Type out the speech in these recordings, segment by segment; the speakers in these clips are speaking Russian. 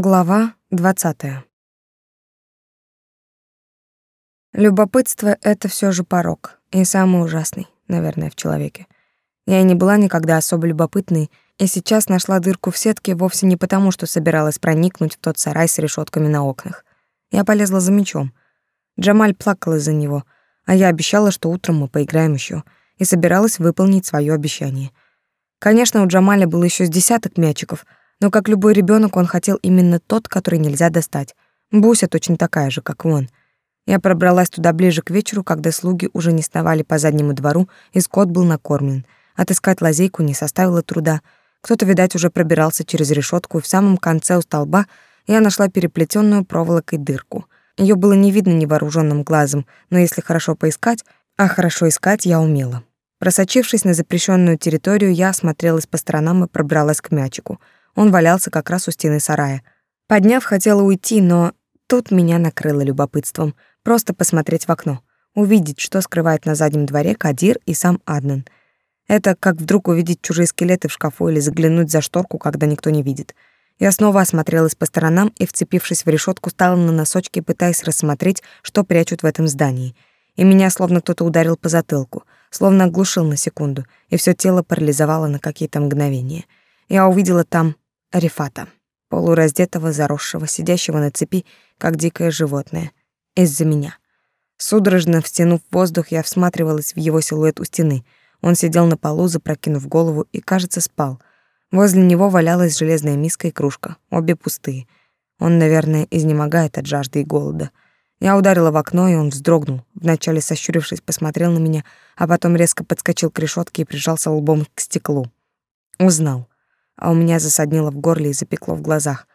Глава 20. Любопытство — это все же порог, и самый ужасный, наверное, в человеке. Я не была никогда особо любопытной, и сейчас нашла дырку в сетке вовсе не потому, что собиралась проникнуть в тот сарай с решетками на окнах. Я полезла за мечом. Джамаль плакал из-за него, а я обещала, что утром мы поиграем еще, и собиралась выполнить свое обещание. Конечно, у Джамаля было еще с десяток мячиков — но как любой ребенок, он хотел именно тот, который нельзя достать. Буся точно такая же, как он. Я пробралась туда ближе к вечеру, когда слуги уже не сновали по заднему двору, и скот был накормлен. Отыскать лазейку не составило труда. Кто-то, видать, уже пробирался через решетку, и в самом конце у столба я нашла переплетенную проволокой дырку. Ее было не видно невооруженным глазом, но если хорошо поискать, а хорошо искать я умела. Просочившись на запрещенную территорию, я осмотрелась по сторонам и пробралась к мячику — он валялся как раз у стены сарая. Подняв, хотела уйти, но тут меня накрыло любопытством. Просто посмотреть в окно. Увидеть, что скрывает на заднем дворе Кадир и сам Аднан. Это как вдруг увидеть чужие скелеты в шкафу или заглянуть за шторку, когда никто не видит. Я снова осмотрелась по сторонам и, вцепившись в решетку, стала на носочки, пытаясь рассмотреть, что прячут в этом здании. И меня словно кто-то ударил по затылку, словно оглушил на секунду, и все тело парализовало на какие-то мгновения. Я увидела там Рифата, полураздетого, заросшего, сидящего на цепи, как дикое животное, из-за меня. Судорожно втянув воздух, я всматривалась в его силуэт у стены. Он сидел на полу, запрокинув голову, и, кажется, спал. Возле него валялась железная миска и кружка, обе пустые. Он, наверное, изнемогает от жажды и голода. Я ударила в окно, и он вздрогнул. Вначале, сощурившись, посмотрел на меня, а потом резко подскочил к решетке и прижался лбом к стеклу. Узнал а у меня засаднило в горле и запекло в глазах.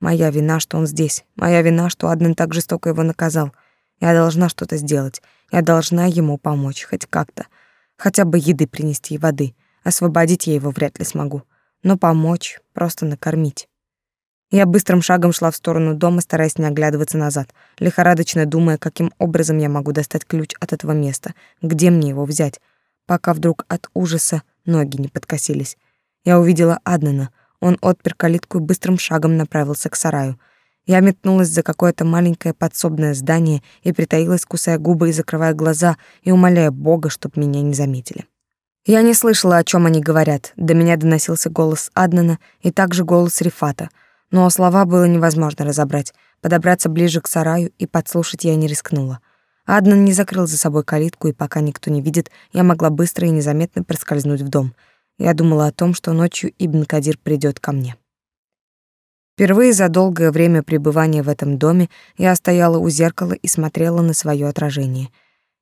Моя вина, что он здесь. Моя вина, что Аднан так жестоко его наказал. Я должна что-то сделать. Я должна ему помочь, хоть как-то. Хотя бы еды принести и воды. Освободить я его вряд ли смогу. Но помочь, просто накормить. Я быстрым шагом шла в сторону дома, стараясь не оглядываться назад, лихорадочно думая, каким образом я могу достать ключ от этого места, где мне его взять, пока вдруг от ужаса ноги не подкосились. Я увидела Аднана. Он отпер калитку и быстрым шагом направился к сараю. Я метнулась за какое-то маленькое подсобное здание и притаилась, кусая губы и закрывая глаза, и умоляя Бога, чтоб меня не заметили. Я не слышала, о чем они говорят. До меня доносился голос Аднана и также голос Рифата. Но слова было невозможно разобрать. Подобраться ближе к сараю и подслушать я не рискнула. Аднан не закрыл за собой калитку, и пока никто не видит, я могла быстро и незаметно проскользнуть в дом — я думала о том, что ночью Ибн Кадир придет ко мне. Впервые за долгое время пребывания в этом доме я стояла у зеркала и смотрела на свое отражение.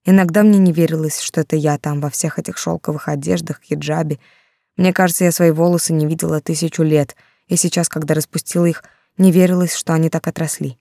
Иногда мне не верилось, что это я там во всех этих шелковых одеждах, хиджабе. Мне кажется, я свои волосы не видела тысячу лет, и сейчас, когда распустила их, не верилось, что они так отросли.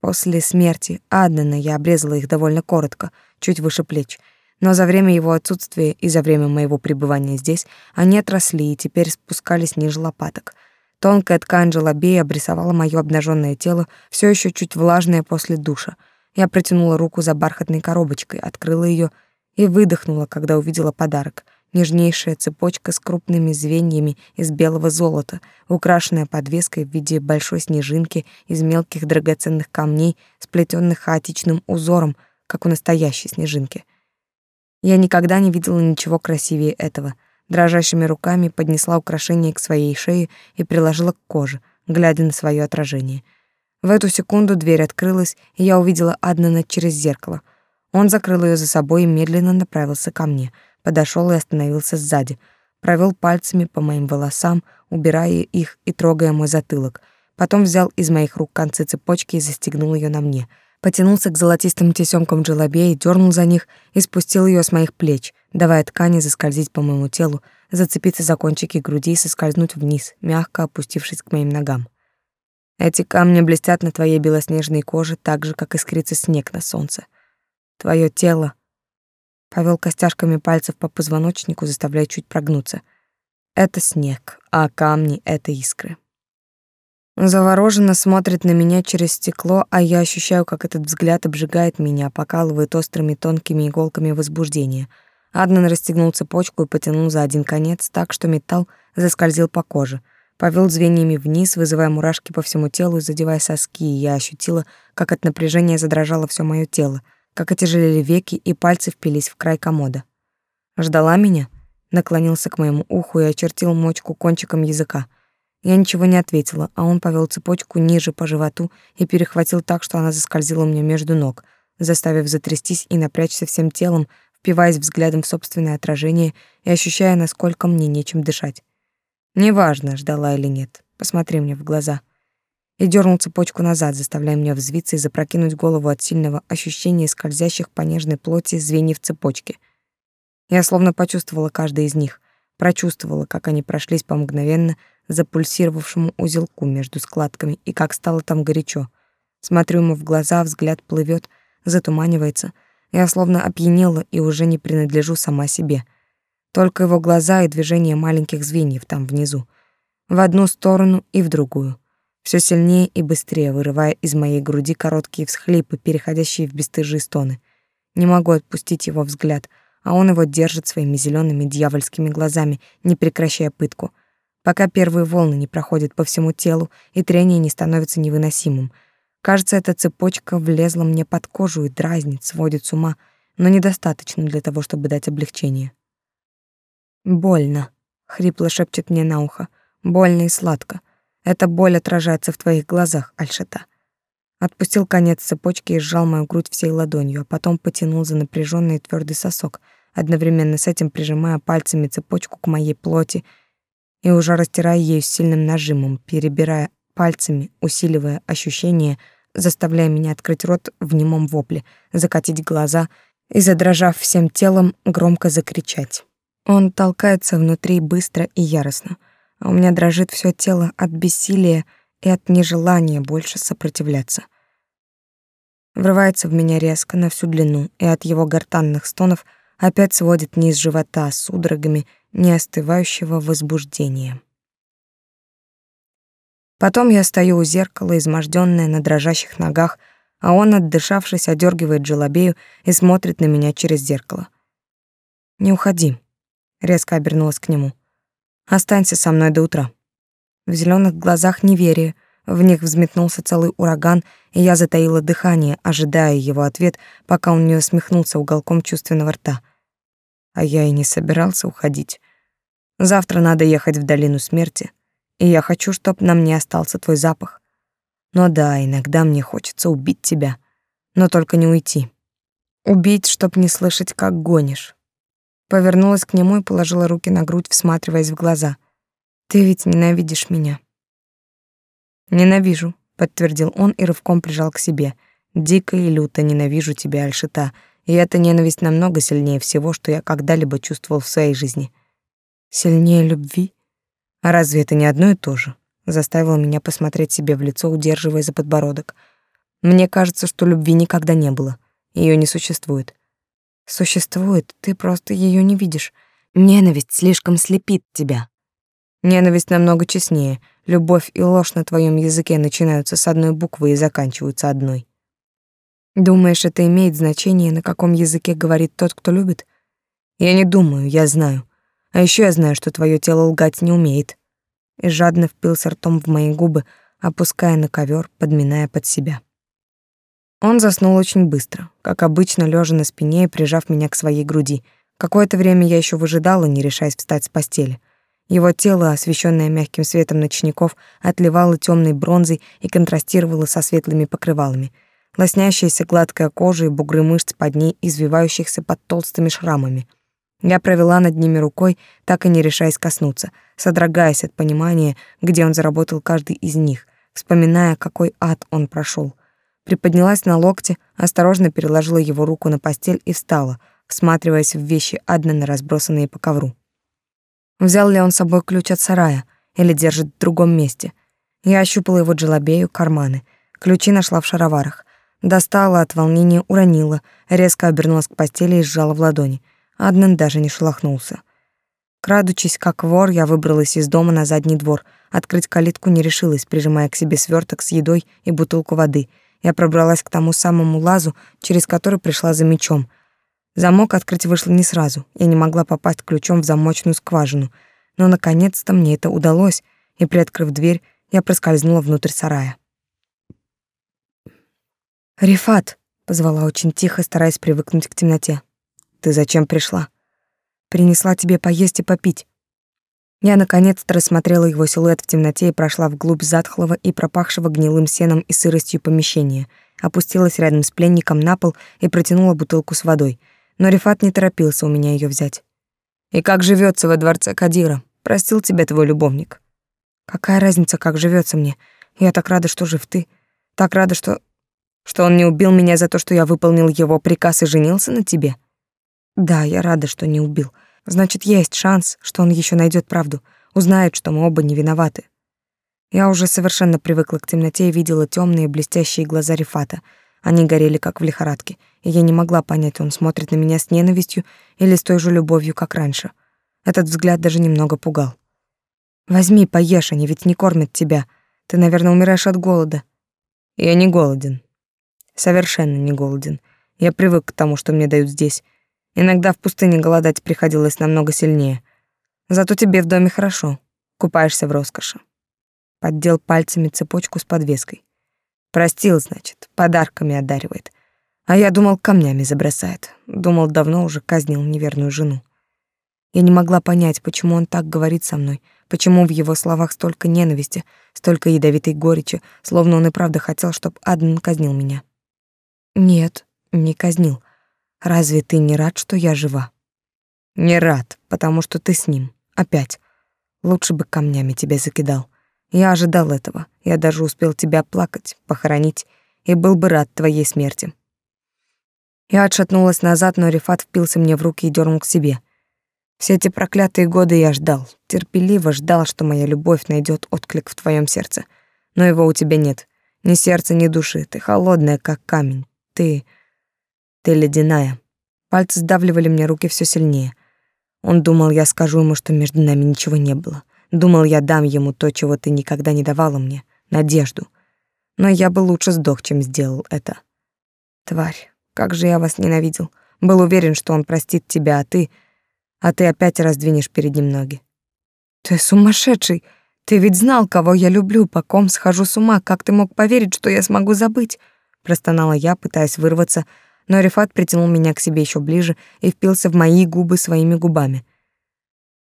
После смерти Аднана я обрезала их довольно коротко, чуть выше плеч — но за время его отсутствия и за время моего пребывания здесь они отросли и теперь спускались ниже лопаток. Тонкая ткань желобея обрисовала моё обнаженное тело, все еще чуть влажное после душа. Я протянула руку за бархатной коробочкой, открыла ее и выдохнула, когда увидела подарок. Нежнейшая цепочка с крупными звеньями из белого золота, украшенная подвеской в виде большой снежинки из мелких драгоценных камней, сплетенных хаотичным узором, как у настоящей снежинки. Я никогда не видела ничего красивее этого. Дрожащими руками поднесла украшение к своей шее и приложила к коже, глядя на свое отражение. В эту секунду дверь открылась, и я увидела Аднана через зеркало. Он закрыл ее за собой и медленно направился ко мне, подошел и остановился сзади, провел пальцами по моим волосам, убирая их и трогая мой затылок. Потом взял из моих рук концы цепочки и застегнул ее на мне — потянулся к золотистым тесёмкам и дернул за них и спустил ее с моих плеч, давая ткани заскользить по моему телу, зацепиться за кончики груди и соскользнуть вниз, мягко опустившись к моим ногам. Эти камни блестят на твоей белоснежной коже так же, как искрится снег на солнце. Твое тело повел костяшками пальцев по позвоночнику, заставляя чуть прогнуться. Это снег, а камни — это искры. Завороженно смотрит на меня через стекло, а я ощущаю, как этот взгляд обжигает меня, покалывает острыми тонкими иголками возбуждения. Аднан расстегнул цепочку и потянул за один конец так, что металл заскользил по коже. Повел звеньями вниз, вызывая мурашки по всему телу и задевая соски, и я ощутила, как от напряжения задрожало все мое тело, как отяжелели веки и пальцы впились в край комода. Ждала меня? Наклонился к моему уху и очертил мочку кончиком языка. Я ничего не ответила, а он повел цепочку ниже по животу и перехватил так, что она заскользила мне между ног, заставив затрястись и напрячься всем телом, впиваясь взглядом в собственное отражение и ощущая, насколько мне нечем дышать. Неважно, ждала или нет. Посмотри мне в глаза. И дернул цепочку назад, заставляя меня взвиться и запрокинуть голову от сильного ощущения скользящих по нежной плоти звеньев цепочки. Я словно почувствовала каждый из них, прочувствовала, как они прошлись по мгновенно запульсировавшему узелку между складками и как стало там горячо. Смотрю ему в глаза, взгляд плывет, затуманивается. Я словно опьянела и уже не принадлежу сама себе — только его глаза и движения маленьких звеньев там внизу. В одну сторону и в другую. Все сильнее и быстрее, вырывая из моей груди короткие всхлипы, переходящие в бесстыжие стоны. Не могу отпустить его взгляд, а он его держит своими зелеными дьявольскими глазами, не прекращая пытку. Пока первые волны не проходят по всему телу и трение не становится невыносимым. Кажется, эта цепочка влезла мне под кожу и дразнит, сводит с ума, но недостаточно для того, чтобы дать облегчение. «Больно», — хрипло шепчет мне на ухо. «Больно и сладко. Эта боль отражается в твоих глазах, Альшата». Отпустил конец цепочки и сжал мою грудь всей ладонью, а потом потянул за напряженный твердый сосок, одновременно с этим прижимая пальцами цепочку к моей плоти и уже растирая ею сильным нажимом, перебирая пальцами, усиливая ощущение, заставляя меня открыть рот в немом вопле, закатить глаза и, задрожав всем телом, громко закричать. Он толкается внутри быстро и яростно, а у меня дрожит все тело от бессилия и от нежелания больше сопротивляться. Врывается в меня резко на всю длину, и от его гортанных стонов опять сводит низ живота судорогами неостывающего возбуждения. Потом я стою у зеркала, измождённая на дрожащих ногах, а он, отдышавшись, одергивает желобею и смотрит на меня через зеркало. «Не уходи», резко обернулась к нему. Останься со мной до утра. В зеленых глазах неверие, в них взметнулся целый ураган, и я затаила дыхание, ожидая его ответ, пока он не усмехнулся уголком чувственного рта. А я и не собирался уходить. Завтра надо ехать в долину смерти, и я хочу, чтоб на мне остался твой запах. Но да, иногда мне хочется убить тебя, но только не уйти. Убить, чтоб не слышать, как гонишь, Повернулась к нему и положила руки на грудь, всматриваясь в глаза. Ты ведь ненавидишь меня. Ненавижу, подтвердил он и рывком прижал к себе. Дико и люто ненавижу тебя, Альшита, и эта ненависть намного сильнее всего, что я когда-либо чувствовал в своей жизни. Сильнее любви? А разве это не одно и то же? Заставил меня посмотреть себе в лицо, удерживая за подбородок. Мне кажется, что любви никогда не было. Ее не существует. Существует, ты просто ее не видишь. Ненависть слишком слепит тебя. Ненависть намного честнее. Любовь и ложь на твоем языке начинаются с одной буквы и заканчиваются одной. Думаешь, это имеет значение, на каком языке говорит тот, кто любит? Я не думаю, я знаю. А еще я знаю, что твое тело лгать не умеет. И жадно впился ртом в мои губы, опуская на ковер, подминая под себя. Он заснул очень быстро, как обычно, лежа на спине и прижав меня к своей груди. Какое-то время я еще выжидала, не решаясь встать с постели. Его тело, освещенное мягким светом ночников, отливало темной бронзой и контрастировало со светлыми покрывалами. Лоснящаяся гладкая кожа и бугры мышц под ней, извивающихся под толстыми шрамами. Я провела над ними рукой, так и не решаясь коснуться, содрогаясь от понимания, где он заработал каждый из них, вспоминая, какой ад он прошел приподнялась на локте, осторожно переложила его руку на постель и встала, всматриваясь в вещи Аднана, разбросанные по ковру. Взял ли он с собой ключ от сарая или держит в другом месте? Я ощупала его джелобею, карманы. Ключи нашла в шароварах. Достала от волнения, уронила, резко обернулась к постели и сжала в ладони. Аднан даже не шелохнулся. Крадучись, как вор, я выбралась из дома на задний двор. Открыть калитку не решилась, прижимая к себе сверток с едой и бутылку воды — я пробралась к тому самому лазу, через который пришла за мечом. Замок открыть вышло не сразу. Я не могла попасть ключом в замочную скважину. Но наконец-то мне это удалось, и, приоткрыв дверь, я проскользнула внутрь сарая. «Рифат!» — позвала очень тихо, стараясь привыкнуть к темноте. «Ты зачем пришла?» «Принесла тебе поесть и попить». Я наконец-то рассмотрела его силуэт в темноте и прошла вглубь затхлого и пропахшего гнилым сеном и сыростью помещения, опустилась рядом с пленником на пол и протянула бутылку с водой. Но Рифат не торопился у меня ее взять. «И как живется во дворце Кадира? Простил тебя твой любовник». «Какая разница, как живется мне? Я так рада, что жив ты. Так рада, что что он не убил меня за то, что я выполнил его приказ и женился на тебе? Да, я рада, что не убил. Значит, есть шанс, что он еще найдет правду, узнает, что мы оба не виноваты. Я уже совершенно привыкла к темноте и видела темные блестящие глаза Рифата. Они горели как в лихорадке, и я не могла понять, он смотрит на меня с ненавистью или с той же любовью, как раньше. Этот взгляд даже немного пугал. Возьми, поешь, они ведь не кормят тебя. Ты, наверное, умираешь от голода. Я не голоден, Совершенно не голоден. Я привык к тому, что мне дают здесь. Иногда в пустыне голодать приходилось намного сильнее. Зато тебе в доме хорошо. Купаешься в роскоши. Поддел пальцами цепочку с подвеской. Простил, значит, подарками одаривает. А я думал, камнями забросает. Думал, давно уже казнил неверную жену. Я не могла понять, почему он так говорит со мной, почему в его словах столько ненависти, столько ядовитой горечи, словно он и правда хотел, чтобы Аден казнил меня. Нет, не казнил. Разве ты не рад, что я жива? Не рад, потому что ты с ним. Опять. Лучше бы камнями тебя закидал. Я ожидал этого. Я даже успел тебя плакать, похоронить, и был бы рад твоей смерти. Я отшатнулась назад, но Рифат впился мне в руки и дернул к себе. Все эти проклятые годы я ждал, терпеливо ждал, что моя любовь найдет отклик в твоем сердце. Но его у тебя нет. Ни сердца, ни души. Ты холодная, как камень. Ты... ты ледяная. Пальцы сдавливали мне руки все сильнее. Он думал, я скажу ему, что между нами ничего не было. Думал, я дам ему то, чего ты никогда не давала мне — надежду. Но я бы лучше сдох, чем сделал это. Тварь, как же я вас ненавидел. Был уверен, что он простит тебя, а ты... А ты опять раздвинешь перед ним ноги. Ты сумасшедший! Ты ведь знал, кого я люблю, по ком схожу с ума. Как ты мог поверить, что я смогу забыть? Простонала я, пытаясь вырваться, но Рифат притянул меня к себе еще ближе и впился в мои губы своими губами.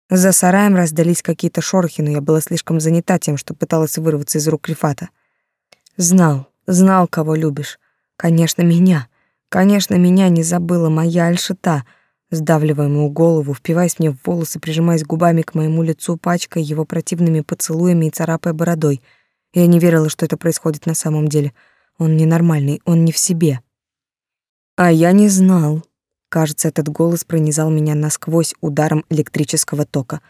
За сараем раздались какие-то шорохи, но я была слишком занята тем, что пыталась вырваться из рук Рифата. Знал, знал, кого любишь. Конечно, меня. Конечно, меня не забыла моя Альшита, сдавливая мою голову, впиваясь мне в волосы, прижимаясь губами к моему лицу, пачкая его противными поцелуями и царапая бородой. Я не верила, что это происходит на самом деле — он ненормальный, он не в себе. А я не знал. Кажется, этот голос пронизал меня насквозь ударом электрического тока.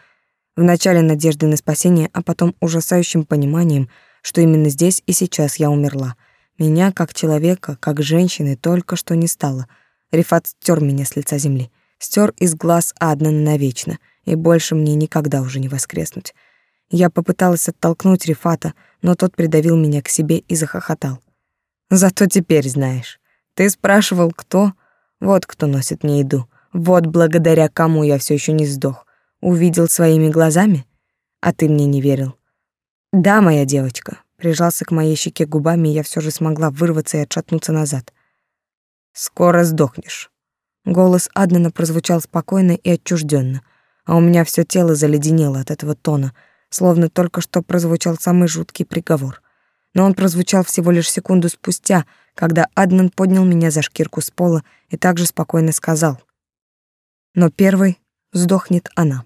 Вначале надеждой на спасение, а потом ужасающим пониманием, что именно здесь и сейчас я умерла. Меня, как человека, как женщины, только что не стало. Рифат стер меня с лица земли, стер из глаз Адна навечно, и больше мне никогда уже не воскреснуть. Я попыталась оттолкнуть Рифата, но тот придавил меня к себе и захохотал. Зато теперь знаешь. Ты спрашивал, кто? Вот кто носит мне еду. Вот благодаря кому я все еще не сдох. Увидел своими глазами? А ты мне не верил. Да, моя девочка. Прижался к моей щеке губами, и я все же смогла вырваться и отшатнуться назад. Скоро сдохнешь. Голос Аднана прозвучал спокойно и отчужденно, а у меня все тело заледенело от этого тона, словно только что прозвучал самый жуткий приговор но он прозвучал всего лишь секунду спустя, когда Аднан поднял меня за шкирку с пола и также спокойно сказал. Но первой сдохнет она.